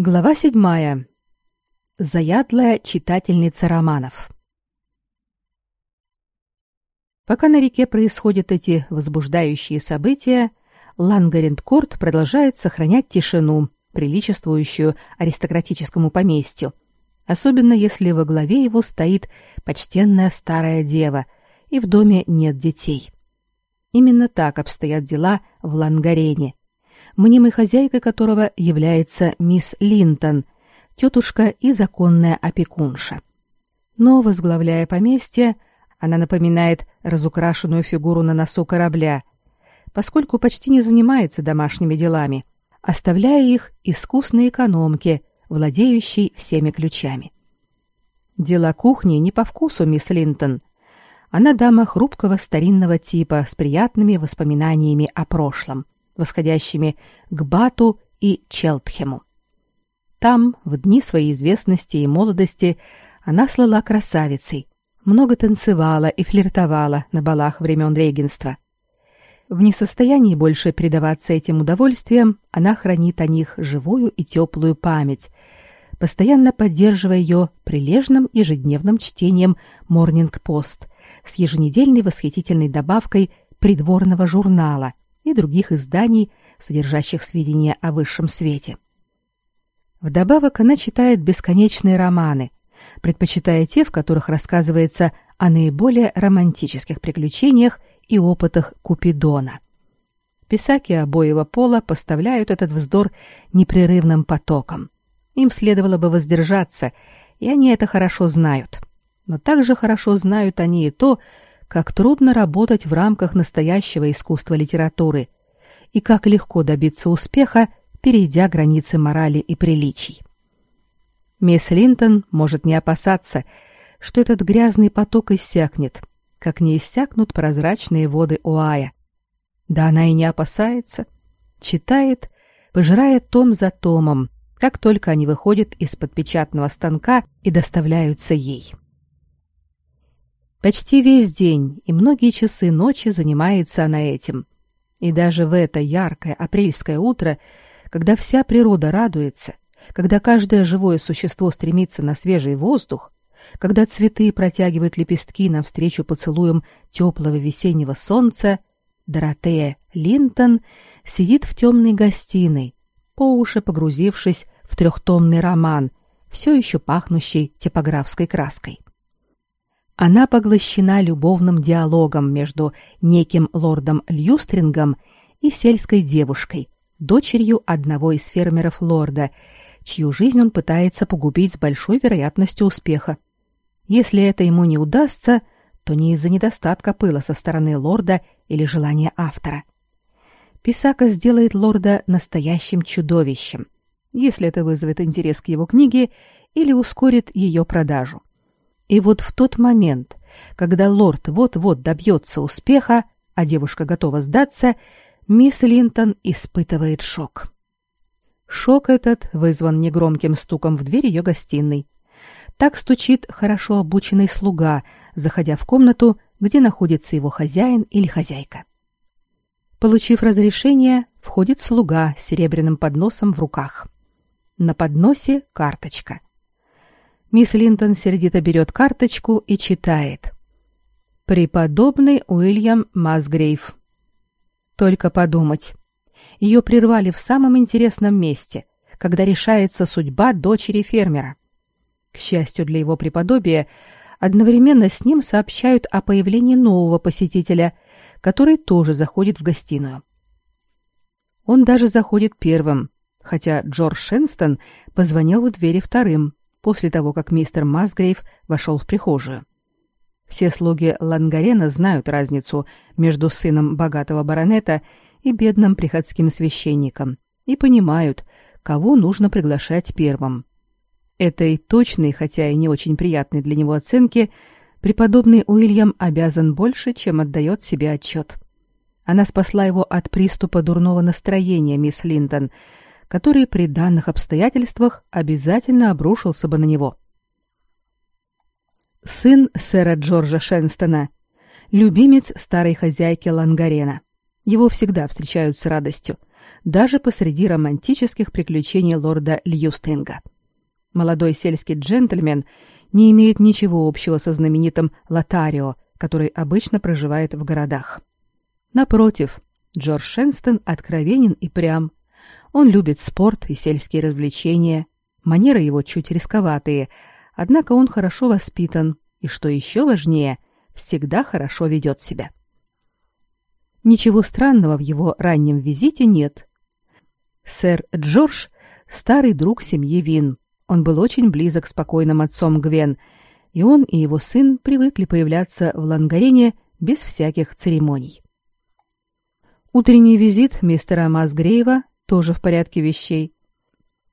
Глава седьмая. Заядлая читательница романов. Пока на реке происходят эти возбуждающие события, Лангарендкорт продолжает сохранять тишину, приличествующую аристократическому поместью, особенно если во главе его стоит почтенная старая дева, и в доме нет детей. Именно так обстоят дела в Лангарене, мнимой хозяйкой которого является мисс Линтон, тетушка и законная опекунша. Но, возглавляя поместье, она напоминает разукрашенную фигуру на носу корабля, поскольку почти не занимается домашними делами, оставляя их искусной экономке, владеющей всеми ключами. Дела кухни не по вкусу мисс Линтон. Она дама хрупкого старинного типа с приятными воспоминаниями о прошлом – восходящими к Бату и Челтхему. Там, в дни своей известности и молодости, она слыла красавицей, много танцевала и флиртовала на балах времен регенства. В несостоянии больше предаваться этим удовольствиям, она хранит о них живую и теплую память, постоянно поддерживая ее прилежным ежедневным чтением «Морнинг-пост» с еженедельной восхитительной добавкой придворного журнала, и других изданий, содержащих сведения о высшем свете. Вдобавок она читает бесконечные романы, предпочитая те, в которых рассказывается о наиболее романтических приключениях и опытах Купидона. Писаки обоего пола поставляют этот вздор непрерывным потоком. Им следовало бы воздержаться, и они это хорошо знают. Но также хорошо знают они и то, как трудно работать в рамках настоящего искусства литературы и как легко добиться успеха, перейдя границы морали и приличий. Мисс Линтон может не опасаться, что этот грязный поток иссякнет, как не иссякнут прозрачные воды Оая. Да она и не опасается. Читает, пожирает том за томом, как только они выходят из-под печатного станка и доставляются ей. Почти весь день и многие часы ночи занимается она этим. И даже в это яркое апрельское утро, когда вся природа радуется, когда каждое живое существо стремится на свежий воздух, когда цветы протягивают лепестки навстречу поцелуям теплого весеннего солнца, Доротея Линтон сидит в темной гостиной, по уши погрузившись в трехтомный роман, все еще пахнущий типографской краской. Она поглощена любовным диалогом между неким лордом Льюстрингом и сельской девушкой, дочерью одного из фермеров лорда, чью жизнь он пытается погубить с большой вероятностью успеха. Если это ему не удастся, то не из-за недостатка пыла со стороны лорда или желания автора. Писака сделает лорда настоящим чудовищем, если это вызовет интерес к его книге или ускорит ее продажу. И вот в тот момент, когда лорд вот-вот добьется успеха, а девушка готова сдаться, мисс Линтон испытывает шок. Шок этот вызван негромким стуком в дверь ее гостиной. Так стучит хорошо обученный слуга, заходя в комнату, где находится его хозяин или хозяйка. Получив разрешение, входит слуга с серебряным подносом в руках. На подносе карточка. Мисс Линтон сердито берет карточку и читает. «Преподобный Уильям Масгрейв». Только подумать. Ее прервали в самом интересном месте, когда решается судьба дочери фермера. К счастью для его преподобия, одновременно с ним сообщают о появлении нового посетителя, который тоже заходит в гостиную. Он даже заходит первым, хотя Джордж Шенстон позвонил в двери вторым после того, как мистер Масгрейв вошел в прихожую. Все слуги Лангарена знают разницу между сыном богатого баронета и бедным приходским священником и понимают, кого нужно приглашать первым. Этой точной, хотя и не очень приятной для него оценки преподобный Уильям обязан больше, чем отдает себе отчет. Она спасла его от приступа дурного настроения, мисс Линтон, который при данных обстоятельствах обязательно обрушился бы на него. Сын сэра Джорджа Шенстона, любимец старой хозяйки Лангарена. Его всегда встречают с радостью, даже посреди романтических приключений лорда Льюстинга. Молодой сельский джентльмен не имеет ничего общего со знаменитым Лотарио, который обычно проживает в городах. Напротив, Джордж Шенстон откровенен и прям. Он любит спорт и сельские развлечения. Манеры его чуть рисковатые, однако он хорошо воспитан и, что еще важнее, всегда хорошо ведет себя. Ничего странного в его раннем визите нет. Сэр Джордж – старый друг семьи Вин. Он был очень близок с покойным отцом Гвен, и он и его сын привыкли появляться в Лангарене без всяких церемоний. Утренний визит мистера Масгрейва тоже в порядке вещей.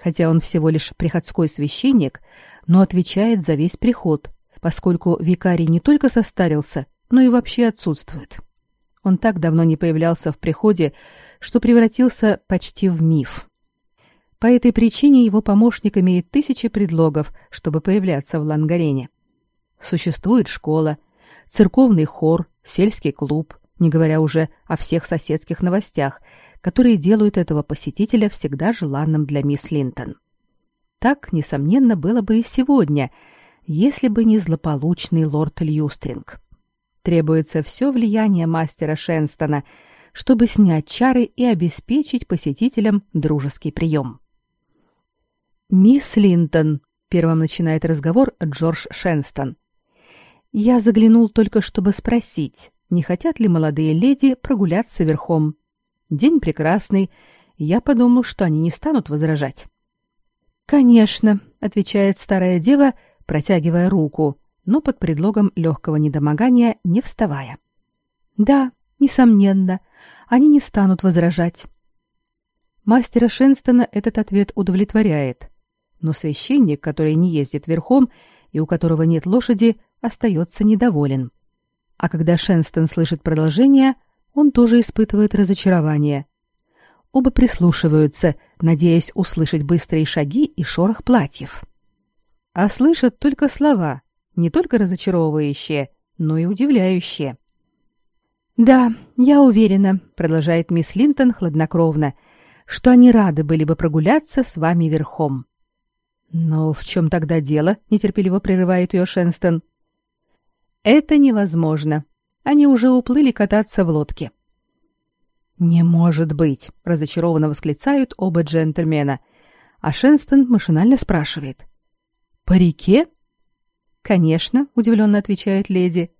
Хотя он всего лишь приходской священник, но отвечает за весь приход, поскольку викарий не только состарился, но и вообще отсутствует. Он так давно не появлялся в приходе, что превратился почти в миф. По этой причине его помощник имеет тысячи предлогов, чтобы появляться в Лангарене. Существует школа, церковный хор, сельский клуб, не говоря уже о всех соседских новостях, которые делают этого посетителя всегда желанным для мисс Линтон. Так, несомненно, было бы и сегодня, если бы не злополучный лорд Льюстринг. Требуется все влияние мастера Шенстона, чтобы снять чары и обеспечить посетителям дружеский прием. «Мисс Линтон», — первым начинает разговор Джордж Шенстон, — «я заглянул только, чтобы спросить, не хотят ли молодые леди прогуляться верхом. День прекрасный, я подумал, что они не станут возражать. «Конечно», — отвечает старая дева, протягивая руку, но под предлогом легкого недомогания не вставая. «Да, несомненно, они не станут возражать». Мастера Шенстона этот ответ удовлетворяет, но священник, который не ездит верхом и у которого нет лошади, остается недоволен. А когда Шенстон слышит продолжение, он тоже испытывает разочарование. Оба прислушиваются, надеясь услышать быстрые шаги и шорох платьев. А слышат только слова, не только разочаровывающие, но и удивляющие. «Да, я уверена», — продолжает мисс Линтон хладнокровно, «что они рады были бы прогуляться с вами верхом». «Но в чем тогда дело?» — нетерпеливо прерывает ее Шенстон. Это невозможно. Они уже уплыли кататься в лодке. Не может быть, разочарованно восклицают оба джентльмена. А Шенстон машинально спрашивает: "По реке?" "Конечно", удивленно отвечает леди.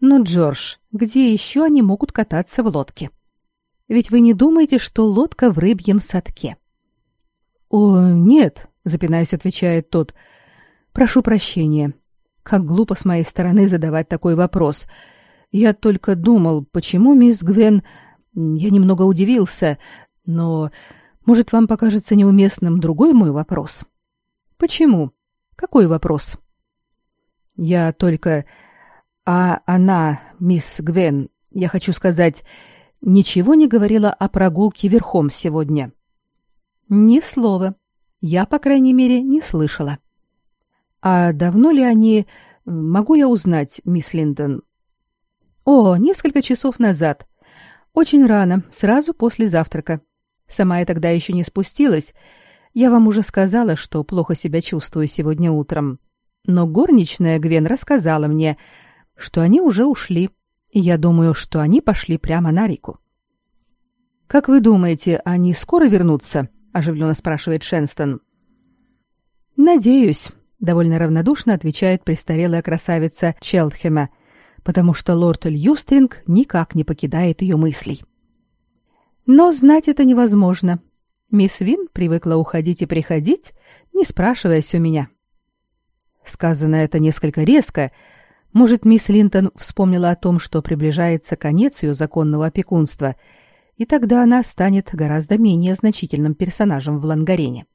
"Но, Джордж, где еще они могут кататься в лодке? Ведь вы не думаете, что лодка в рыбьем садке?" "О, нет", запинаясь, отвечает тот. "Прошу прощения. Как глупо с моей стороны задавать такой вопрос. Я только думал, почему мисс Гвен... Я немного удивился, но, может, вам покажется неуместным другой мой вопрос? Почему? Какой вопрос? Я только... А она, мисс Гвен, я хочу сказать, ничего не говорила о прогулке верхом сегодня. Ни слова. Я, по крайней мере, не слышала. А давно ли они... Могу я узнать, мисс Линдон? О, несколько часов назад. Очень рано, сразу после завтрака. Сама я тогда еще не спустилась. Я вам уже сказала, что плохо себя чувствую сегодня утром. Но горничная Гвен рассказала мне, что они уже ушли, и я думаю, что они пошли прямо на реку. Как вы думаете, они скоро вернутся? оживленно спрашивает Шенстон. Надеюсь, довольно равнодушно отвечает престарелая красавица Челтхема, потому что лорд Льюстринг никак не покидает ее мыслей. Но знать это невозможно. Мисс Вин привыкла уходить и приходить, не спрашиваясь у меня. Сказано это несколько резко. Может, мисс Линтон вспомнила о том, что приближается конец ее законного опекунства, и тогда она станет гораздо менее значительным персонажем в Лангарене.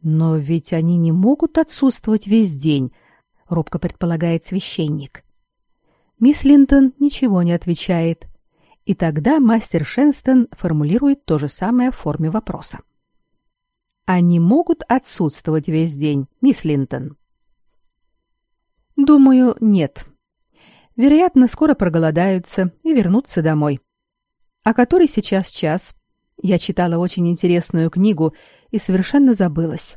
Но ведь они не могут отсутствовать весь день, робко предполагает священник. Мисс Линтон ничего не отвечает, и тогда мастер Шенстон формулирует то же самое в форме вопроса. Они могут отсутствовать весь день, мисс Линтон. Думаю, нет. Вероятно, скоро проголодаются и вернутся домой. А который сейчас час? Я читала очень интересную книгу и совершенно забылась.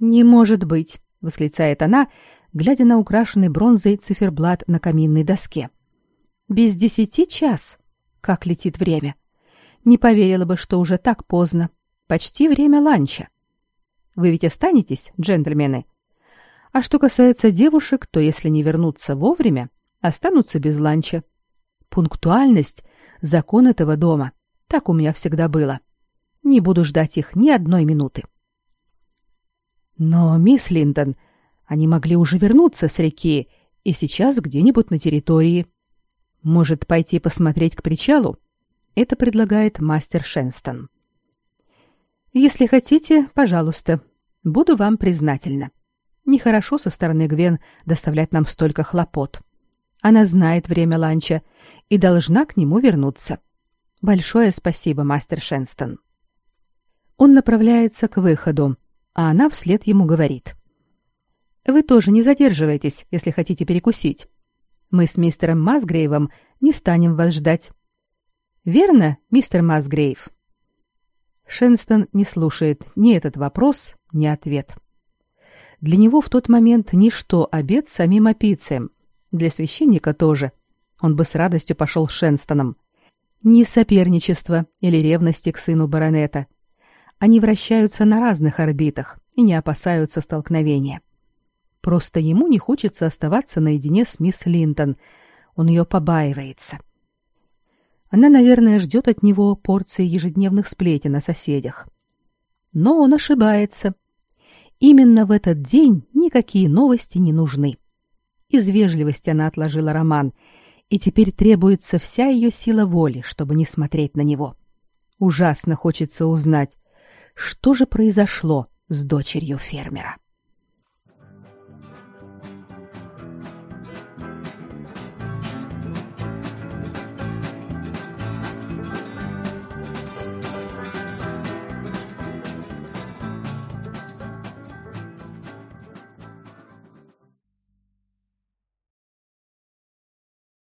Не может быть, восклицает она, глядя на украшенный бронзой циферблат на каминной доске. Без десяти час. Как летит время. Не поверила бы, что уже так поздно. Почти время ланча. Вы ведь останетесь, джентльмены? А что касается девушек, то если не вернуться вовремя, останутся без ланча. Пунктуальность — закон этого дома. Так у меня всегда было. Не буду ждать их ни одной минуты. Но, мисс Линдон, они могли уже вернуться с реки и сейчас где-нибудь на территории. Может, пойти посмотреть к причалу? Это предлагает мастер Шенстон. Если хотите, пожалуйста, буду вам признательна. Нехорошо со стороны Гвен доставлять нам столько хлопот. Она знает время ланча и должна к нему вернуться. Большое спасибо, мастер Шенстон. Он направляется к выходу, а она вслед ему говорит: Вы тоже не задерживайтесь, если хотите перекусить. Мы с мистером Масгрейвом не станем вас ждать. Верно, мистер Масгрейв? Шенстон не слушает ни этот вопрос, ни ответ. Для него в тот момент ничто обед самим опицием. Для священника тоже. Он бы с радостью пошел с Шенстоном. Ни соперничества или ревности к сыну баронета. Они вращаются на разных орбитах и не опасаются столкновения. Просто ему не хочется оставаться наедине с мисс Линтон. Он ее побаивается. Она, наверное, ждет от него порции ежедневных сплетен о соседях. Но он ошибается. Именно в этот день никакие новости не нужны. Из вежливости она отложила роман, и теперь требуется вся ее сила воли, чтобы не смотреть на него. Ужасно хочется узнать, что же произошло с дочерью фермера.